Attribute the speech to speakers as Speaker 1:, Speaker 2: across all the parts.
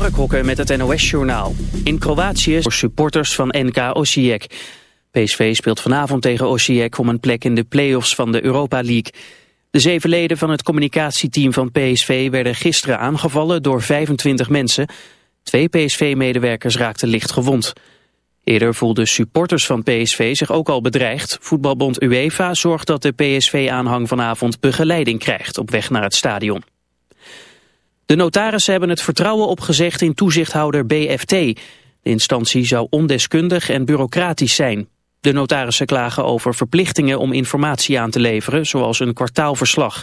Speaker 1: Mark Hokker met het NOS-journaal. In Kroatië voor supporters van NK Osijek. PSV speelt vanavond tegen Osijek om een plek in de play-offs van de Europa League. De zeven leden van het communicatieteam van PSV werden gisteren aangevallen door 25 mensen. Twee PSV-medewerkers raakten licht gewond. Eerder voelden supporters van PSV zich ook al bedreigd. Voetbalbond UEFA zorgt dat de PSV-aanhang vanavond begeleiding krijgt op weg naar het stadion. De notarissen hebben het vertrouwen opgezegd in toezichthouder BFT. De instantie zou ondeskundig en bureaucratisch zijn. De notarissen klagen over verplichtingen om informatie aan te leveren, zoals een kwartaalverslag.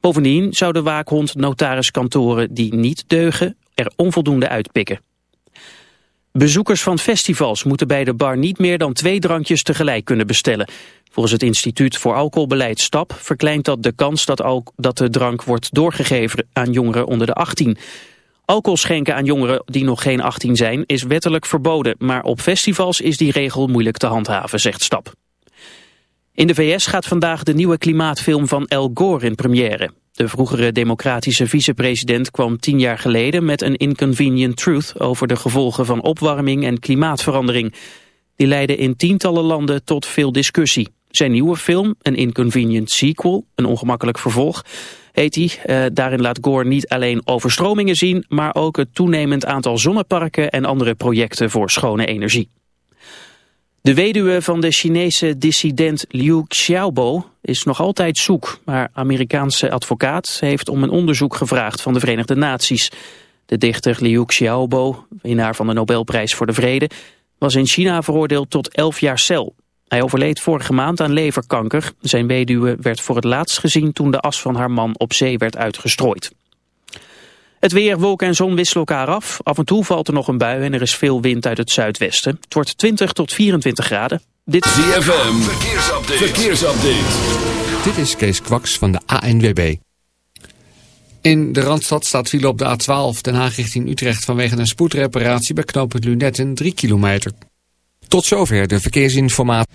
Speaker 1: Bovendien zou de waakhond notariskantoren die niet deugen er onvoldoende uitpikken. Bezoekers van festivals moeten bij de bar niet meer dan twee drankjes tegelijk kunnen bestellen. Volgens het Instituut voor Alcoholbeleid STAP verkleint dat de kans dat, dat de drank wordt doorgegeven aan jongeren onder de 18. Alcohol schenken aan jongeren die nog geen 18 zijn is wettelijk verboden, maar op festivals is die regel moeilijk te handhaven, zegt STAP. In de VS gaat vandaag de nieuwe klimaatfilm van Al Gore in première. De vroegere democratische vicepresident kwam tien jaar geleden met een inconvenient truth over de gevolgen van opwarming en klimaatverandering. Die leidde in tientallen landen tot veel discussie. Zijn nieuwe film, een inconvenient sequel, een ongemakkelijk vervolg, heet hij. Uh, daarin laat Gore niet alleen overstromingen zien, maar ook het toenemend aantal zonneparken en andere projecten voor schone energie. De weduwe van de Chinese dissident Liu Xiaobo is nog altijd zoek, maar Amerikaanse advocaat heeft om een onderzoek gevraagd van de Verenigde Naties. De dichter Liu Xiaobo, winnaar van de Nobelprijs voor de Vrede, was in China veroordeeld tot 11 jaar cel. Hij overleed vorige maand aan leverkanker. Zijn weduwe werd voor het laatst gezien toen de as van haar man op zee werd uitgestrooid. Het weer, wolken en zon wisselen elkaar af. Af en toe valt er nog een bui en er is veel wind uit het zuidwesten. Het wordt 20 tot 24 graden.
Speaker 2: Dit is ZFM, verkeersupdate. verkeersupdate.
Speaker 3: Dit is Kees Kwaks van de ANWB. In de Randstad staat file op de A12 Den Haag richting Utrecht vanwege een spoedreparatie bij knooppunt Lunetten 3 kilometer. Tot zover de verkeersinformatie.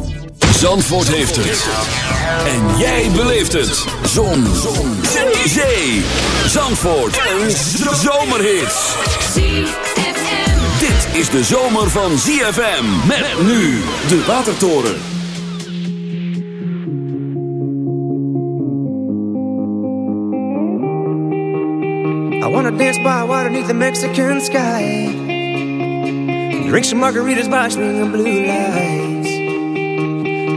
Speaker 2: Zandvoort heeft het. En jij beleeft het. Zon. Zon. Zee. Zandvoort. Een zomerhit. Dit is de zomer van ZFM. Met nu de Watertoren.
Speaker 4: I wanna dance by water beneath the Mexican sky. Drink some margaritas by swinging blue lights.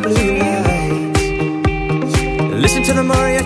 Speaker 4: Blue lights. Listen to the mariachi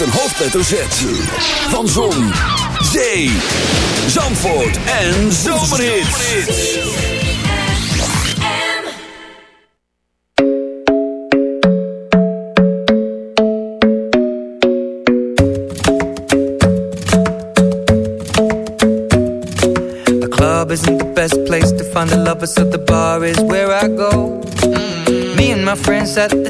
Speaker 2: met een hoofdletter Z. Van Zon, Zee, Zandvoort en
Speaker 4: The club isn't the best place to find a lover, so the bar is where I go. Mm -hmm. Me and my friends at the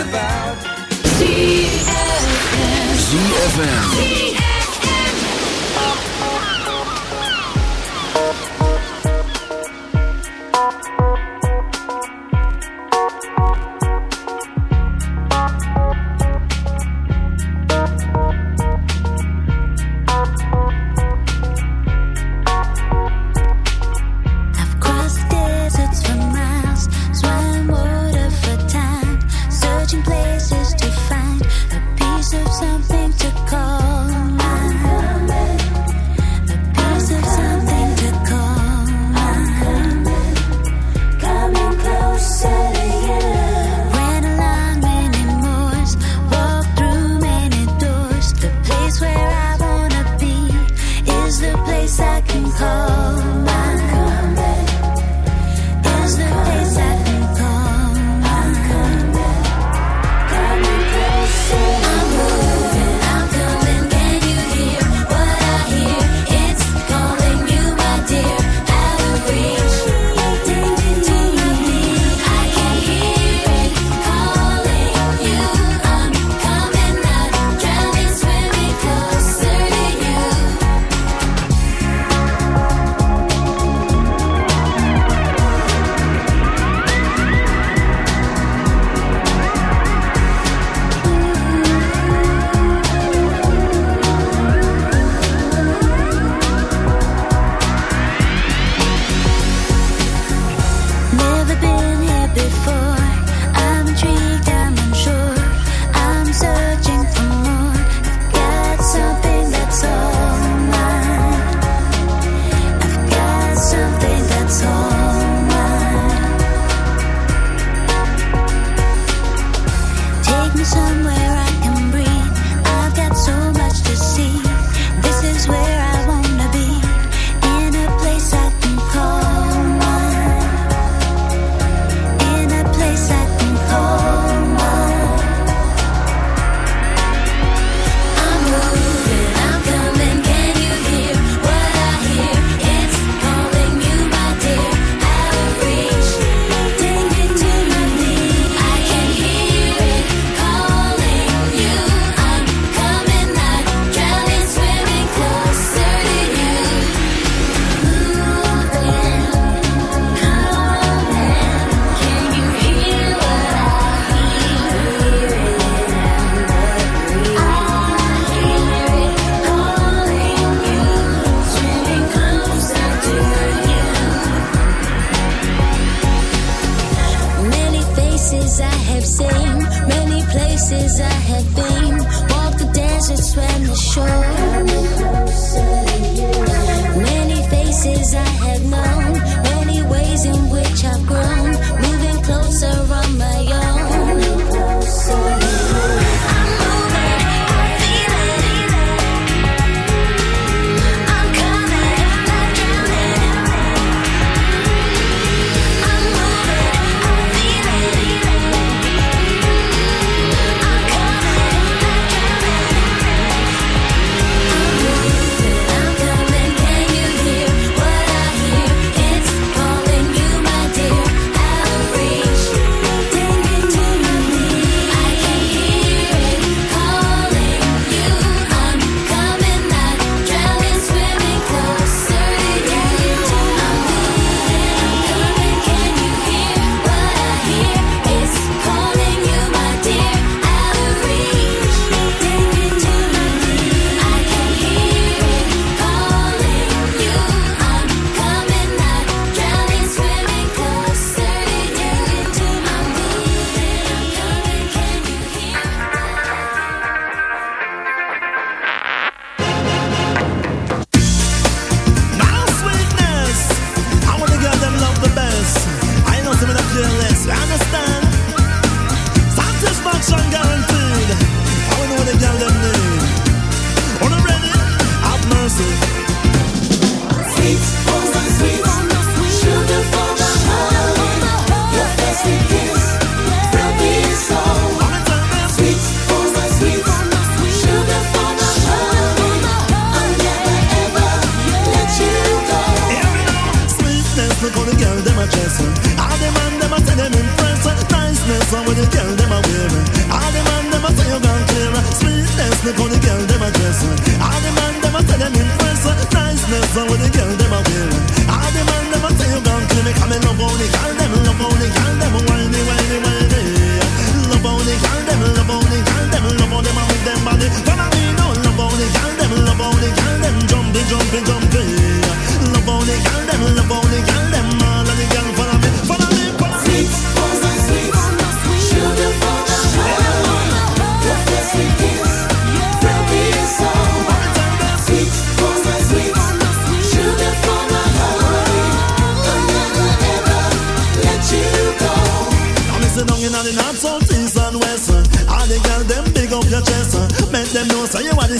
Speaker 5: About.
Speaker 2: ZFM.
Speaker 6: I've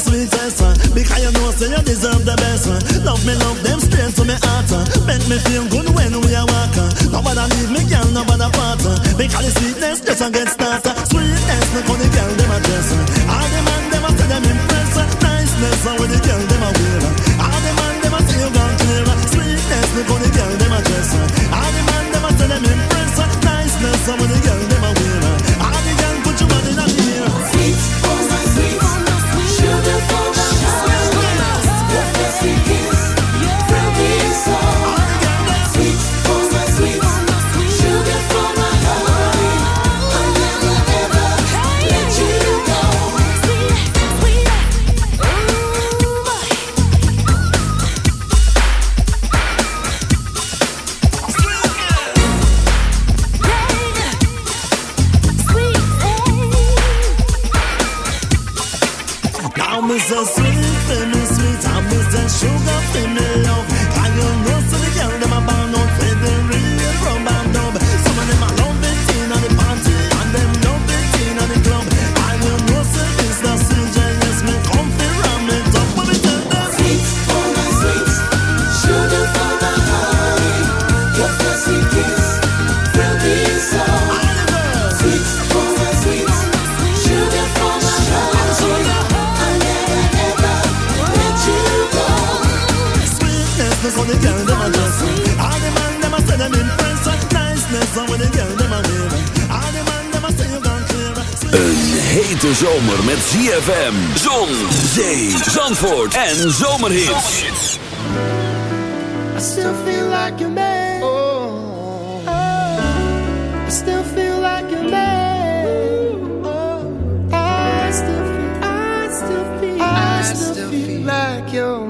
Speaker 7: sweetest one Because you know so you deserve the best one Love me, love them straight to me heart Make me feel good when we are walking Nobody leave me, girl, nobody part Because the sweetness just a get started.
Speaker 2: Een hete zomer met ZFM, zon, zee, zandvoort en zomerhits.
Speaker 8: I still feel like a man. Oh. I still feel like a man. Oh. I still feel, I still feel, I still feel like your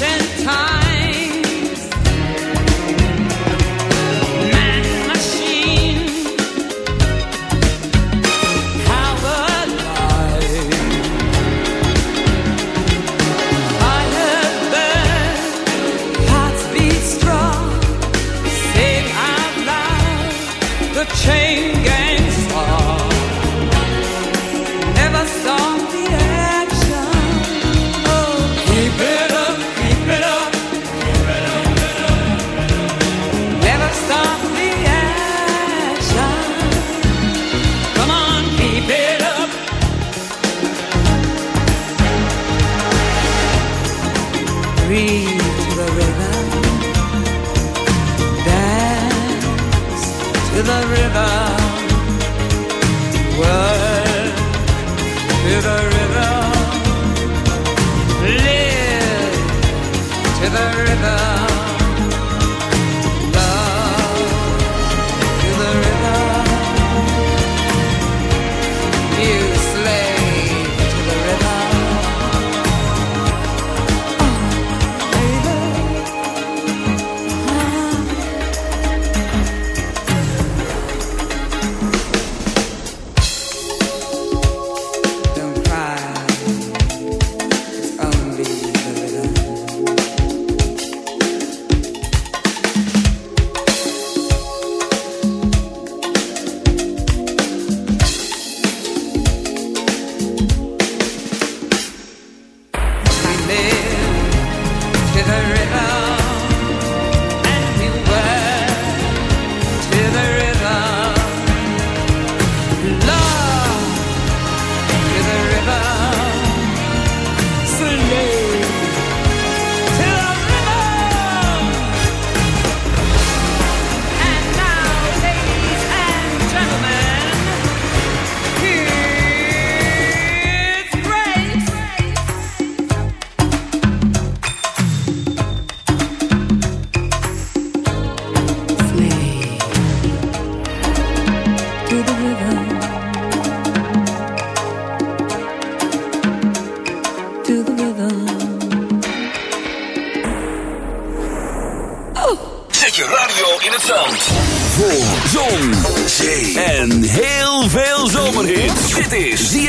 Speaker 9: ancient
Speaker 2: time.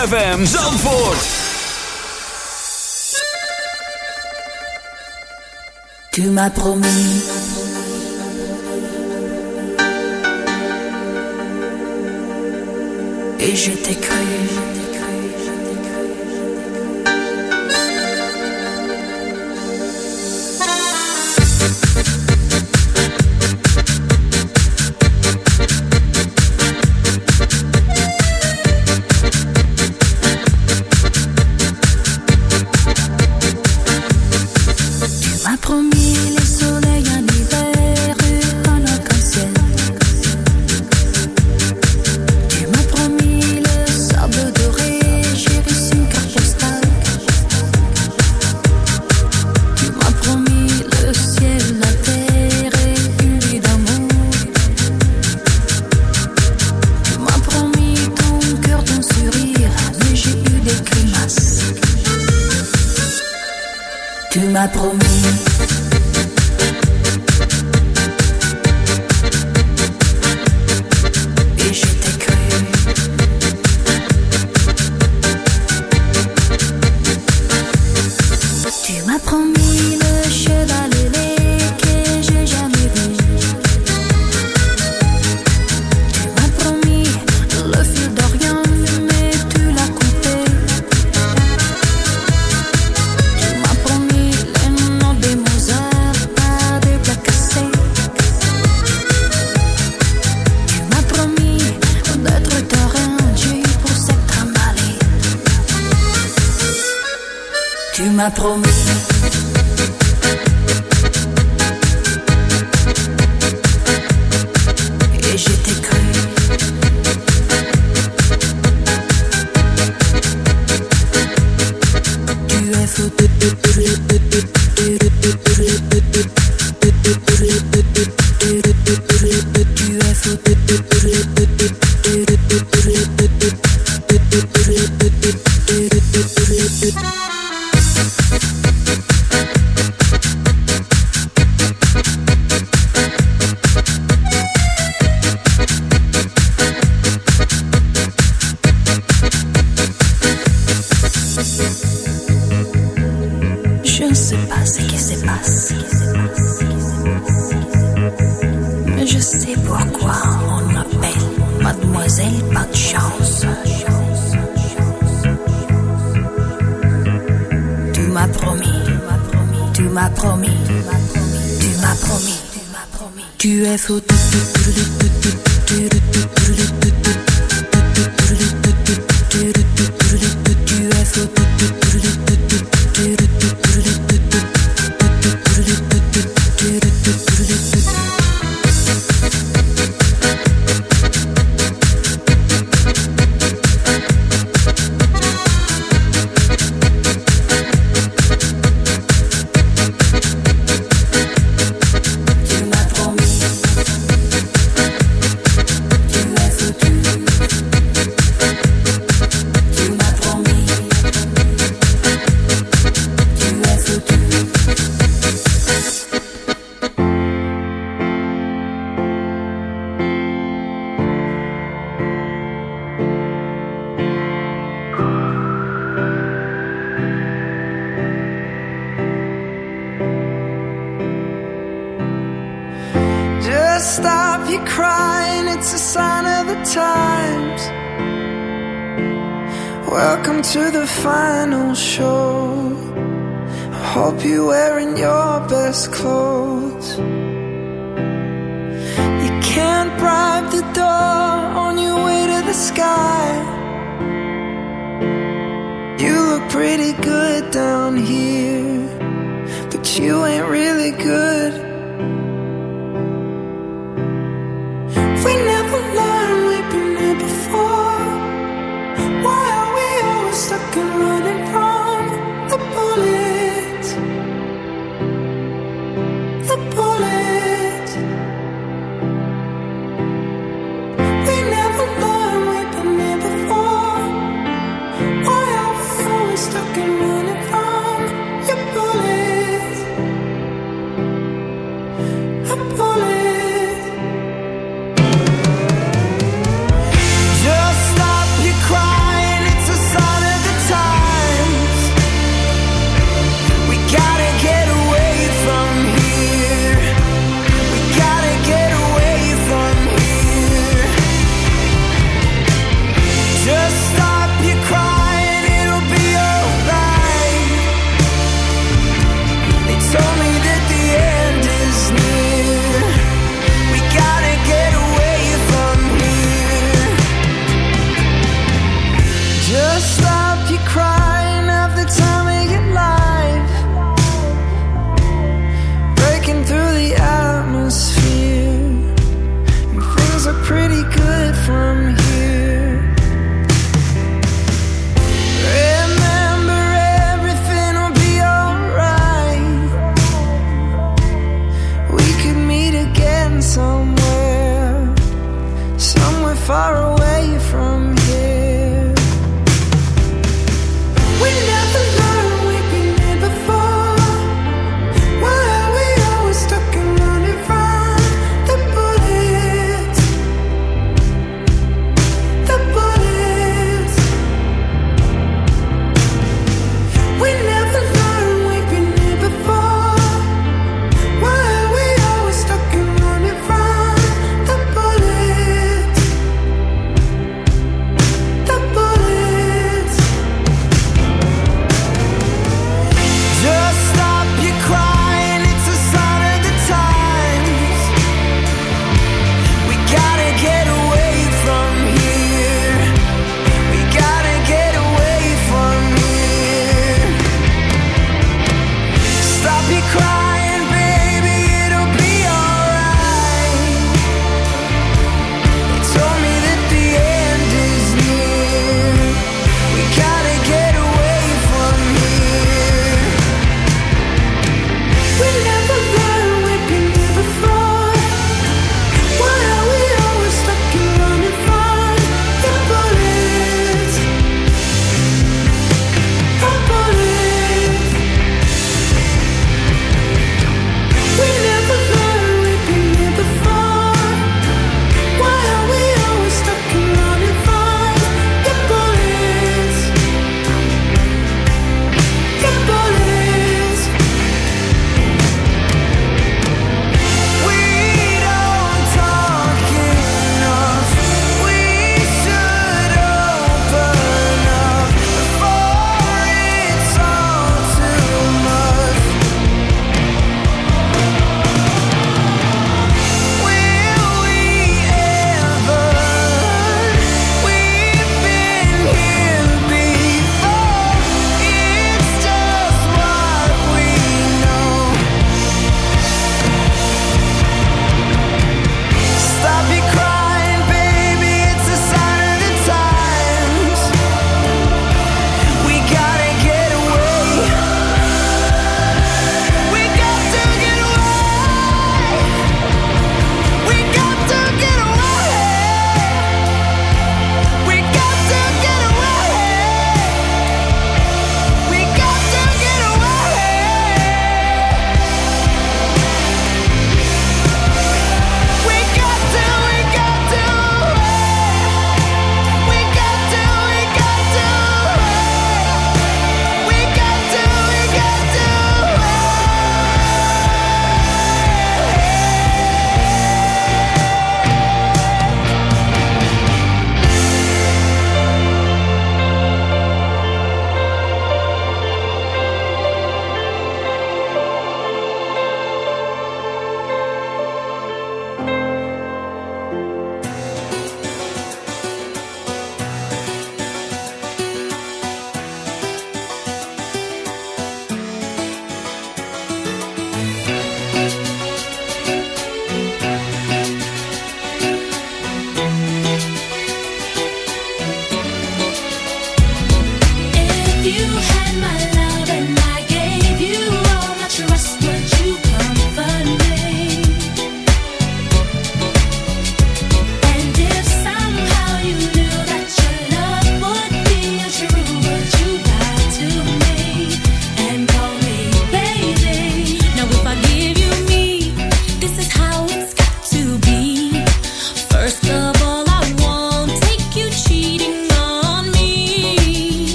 Speaker 2: ZFM Zandvoort.
Speaker 6: Tu m'as promis. m'a promis. Promis.